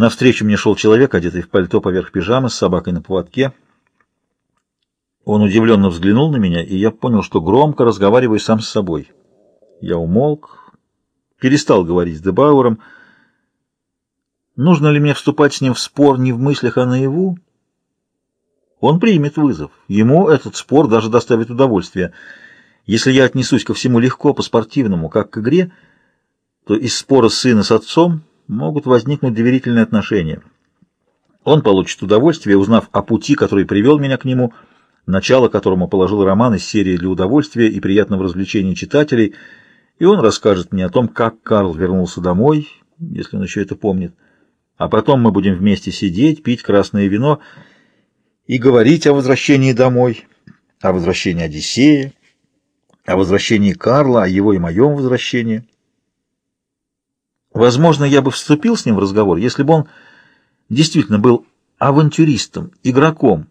Навстречу мне шел человек, одетый в пальто поверх пижамы, с собакой на поводке. Он удивленно взглянул на меня, и я понял, что громко разговариваю сам с собой. Я умолк, перестал говорить с Дебауэром. Нужно ли мне вступать с ним в спор не в мыслях, а наяву? Он примет вызов. Ему этот спор даже доставит удовольствие. Если я отнесусь ко всему легко, по-спортивному, как к игре, то из спора сына с отцом могут возникнуть доверительные отношения. Он получит удовольствие, узнав о пути, который привел меня к нему, начало которому положил роман из серии для удовольствия и приятного развлечения читателей, и он расскажет мне о том, как Карл вернулся домой, если он еще это помнит. А потом мы будем вместе сидеть, пить красное вино и говорить о возвращении домой, о возвращении Одиссея, о возвращении Карла, о его и моем возвращении. Возможно, я бы вступил с ним в разговор, если бы он действительно был авантюристом, игроком,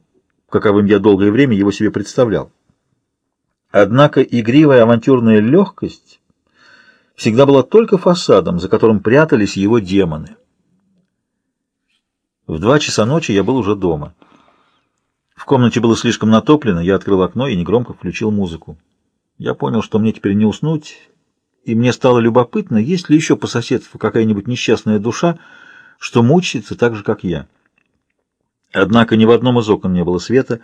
каковым я долгое время его себе представлял. Однако игривая авантюрная легкость всегда была только фасадом, за которым прятались его демоны. В два часа ночи я был уже дома. В комнате было слишком натоплено, я открыл окно и негромко включил музыку. Я понял, что мне теперь не уснуть, и мне стало любопытно, есть ли еще по соседству какая-нибудь несчастная душа, что мучается так же, как я. Однако ни в одном из окон не было света.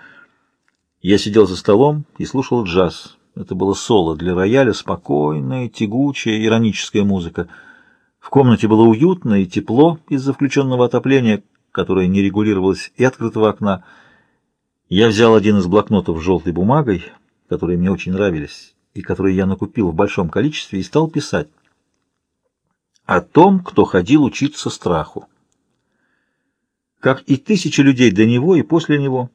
Я сидел за столом и слушал джаз. Это было соло для рояля, спокойная, тягучая, ироническая музыка. В комнате было уютно и тепло из-за включенного отопления, которое не регулировалось, и открытого окна. Я взял один из блокнотов с желтой бумагой, которые мне очень нравились, и которые я накупил в большом количестве, и стал писать о том, кто ходил учиться страху. Как и тысячи людей до него и после него,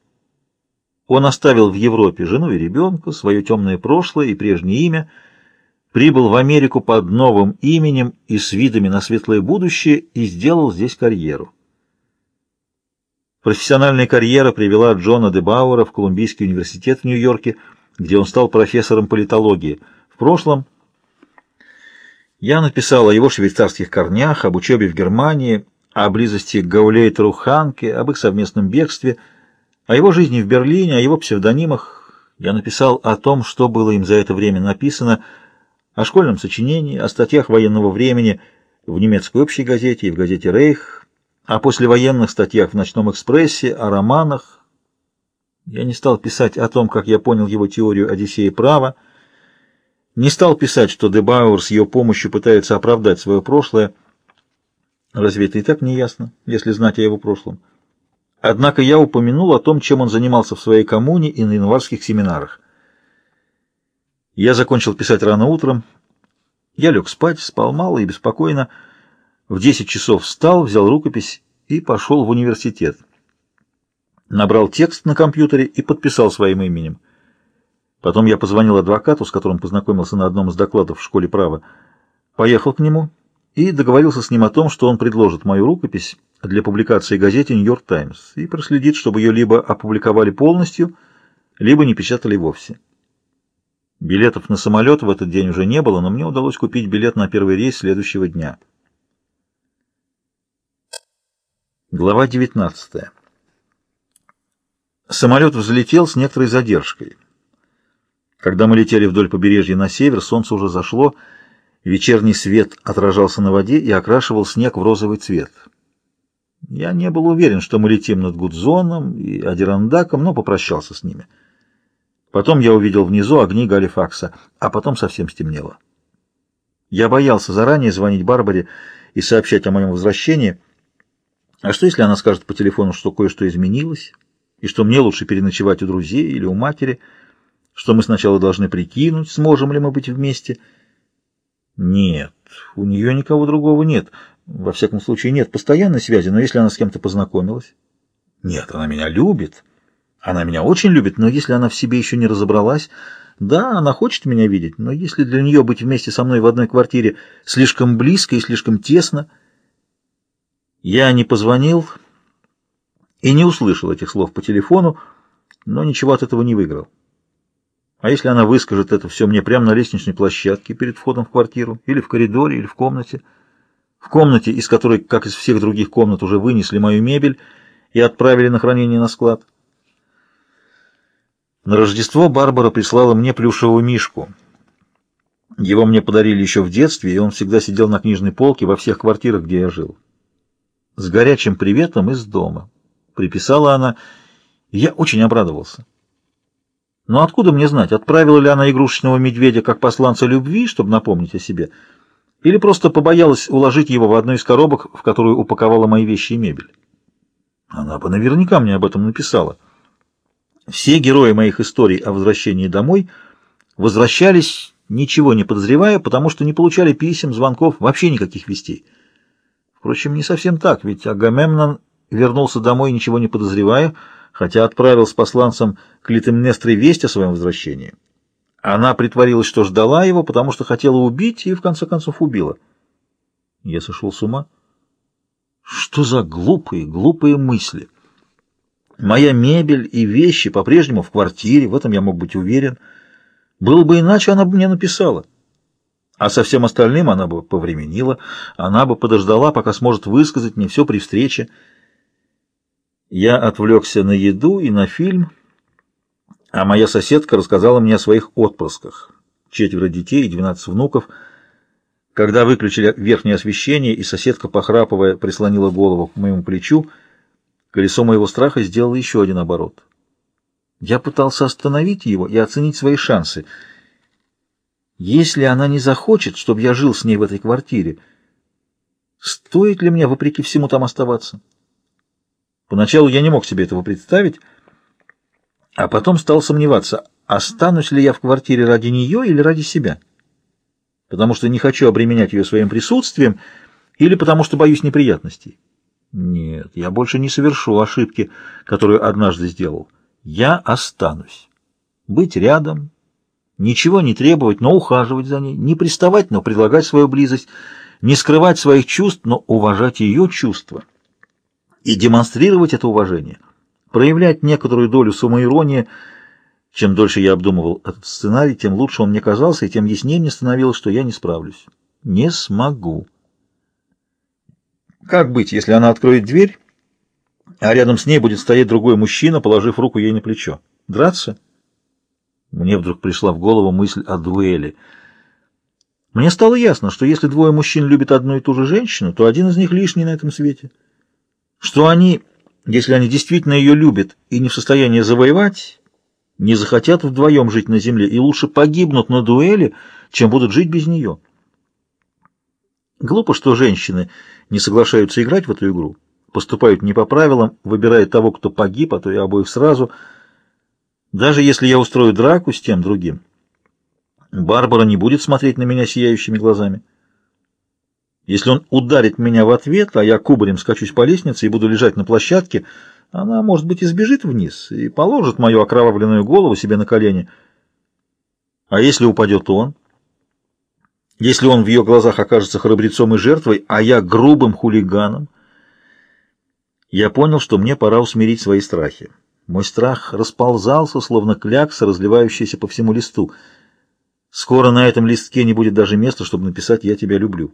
он оставил в Европе жену и ребенка, свое темное прошлое и прежнее имя, прибыл в Америку под новым именем и с видами на светлое будущее и сделал здесь карьеру. Профессиональная карьера привела Джона де Бауэра в Колумбийский университет в Нью-Йорке, где он стал профессором политологии. В прошлом я написал о его швейцарских корнях, об учебе в Германии, о близости к Гаулейтеру Ханке, об их совместном бегстве, о его жизни в Берлине, о его псевдонимах. Я написал о том, что было им за это время написано, о школьном сочинении, о статьях военного времени в немецкой общей газете и в газете «Рейх», о послевоенных статьях в «Ночном экспрессе», о романах, я не стал писать о том, как я понял его теорию Одиссеи права, не стал писать, что Дебауэр с ее помощью пытается оправдать свое прошлое. Разве это и так не ясно, если знать о его прошлом? Однако я упомянул о том, чем он занимался в своей коммуне и на январских семинарах. Я закончил писать рано утром. Я лег спать, спал мало и беспокойно. В десять часов встал, взял рукопись и пошел в университет набрал текст на компьютере и подписал своим именем. Потом я позвонил адвокату, с которым познакомился на одном из докладов в школе права, поехал к нему и договорился с ним о том, что он предложит мою рукопись для публикации газете «Нью-Йорк Таймс» и проследит, чтобы ее либо опубликовали полностью, либо не печатали вовсе. Билетов на самолет в этот день уже не было, но мне удалось купить билет на первый рейс следующего дня. Глава 19 Самолет взлетел с некоторой задержкой. Когда мы летели вдоль побережья на север, солнце уже зашло, вечерний свет отражался на воде и окрашивал снег в розовый цвет. Я не был уверен, что мы летим над Гудзоном и Адирандаком, но попрощался с ними. Потом я увидел внизу огни Галифакса, а потом совсем стемнело. Я боялся заранее звонить Барбаре и сообщать о моем возвращении. А что, если она скажет по телефону, что кое-что изменилось? И что мне лучше переночевать у друзей или у матери, что мы сначала должны прикинуть, сможем ли мы быть вместе. Нет, у нее никого другого нет. Во всяком случае, нет постоянной связи, но если она с кем-то познакомилась... Нет, она меня любит. Она меня очень любит, но если она в себе еще не разобралась... Да, она хочет меня видеть, но если для нее быть вместе со мной в одной квартире слишком близко и слишком тесно... Я не позвонил и не услышал этих слов по телефону, но ничего от этого не выиграл. А если она выскажет это все мне прямо на лестничной площадке перед входом в квартиру, или в коридоре, или в комнате? В комнате, из которой, как из всех других комнат, уже вынесли мою мебель и отправили на хранение на склад. На Рождество Барбара прислала мне плюшевого мишку. Его мне подарили еще в детстве, и он всегда сидел на книжной полке во всех квартирах, где я жил. С горячим приветом из дома. Приписала она, я очень обрадовался. Но откуда мне знать, отправила ли она игрушечного медведя как посланца любви, чтобы напомнить о себе, или просто побоялась уложить его в одну из коробок, в которую упаковала мои вещи и мебель? Она бы наверняка мне об этом написала. Все герои моих историй о возвращении домой возвращались, ничего не подозревая, потому что не получали писем, звонков, вообще никаких вестей. Впрочем, не совсем так, ведь Агамемнон вернулся домой, ничего не подозревая, хотя отправил с посланцем Клитемнестрой весть о своем возвращении. Она притворилась, что ждала его, потому что хотела убить, и в конце концов убила. Я сошел с ума. Что за глупые, глупые мысли? Моя мебель и вещи по-прежнему в квартире, в этом я мог быть уверен. Было бы иначе, она бы мне написала. А со всем остальным она бы повременила, она бы подождала, пока сможет высказать мне все при встрече. Я отвлекся на еду и на фильм, а моя соседка рассказала мне о своих отпрысках. Четверо детей и двенадцать внуков. Когда выключили верхнее освещение, и соседка, похрапывая, прислонила голову к моему плечу, Колесо моего страха сделало еще один оборот. Я пытался остановить его и оценить свои шансы. Если она не захочет, чтобы я жил с ней в этой квартире, стоит ли мне, вопреки всему, там оставаться? Поначалу я не мог себе этого представить, а потом стал сомневаться, останусь ли я в квартире ради нее или ради себя. Потому что не хочу обременять ее своим присутствием или потому что боюсь неприятностей. Нет, я больше не совершу ошибки, которую однажды сделал. Я останусь. Быть рядом, ничего не требовать, но ухаживать за ней, не приставать, но предлагать свою близость, не скрывать своих чувств, но уважать ее чувства. И демонстрировать это уважение, проявлять некоторую долю самоиронии. Чем дольше я обдумывал этот сценарий, тем лучше он мне казался, и тем яснее мне становилось, что я не справлюсь. Не смогу. Как быть, если она откроет дверь, а рядом с ней будет стоять другой мужчина, положив руку ей на плечо? Драться? Мне вдруг пришла в голову мысль о дуэли. Мне стало ясно, что если двое мужчин любят одну и ту же женщину, то один из них лишний на этом свете. Что они, если они действительно ее любят и не в состоянии завоевать, не захотят вдвоем жить на земле и лучше погибнут на дуэли, чем будут жить без нее. Глупо, что женщины не соглашаются играть в эту игру, поступают не по правилам, выбирая того, кто погиб, а то и обоих сразу. Даже если я устрою драку с тем другим, Барбара не будет смотреть на меня сияющими глазами. Если он ударит меня в ответ, а я кубарем скачусь по лестнице и буду лежать на площадке, она, может быть, избежит вниз и положит мою окровавленную голову себе на колени. А если упадет он? Если он в ее глазах окажется храбрецом и жертвой, а я грубым хулиганом, я понял, что мне пора усмирить свои страхи. Мой страх расползался, словно клякса, разливающаяся по всему листу. Скоро на этом листке не будет даже места, чтобы написать «Я тебя люблю».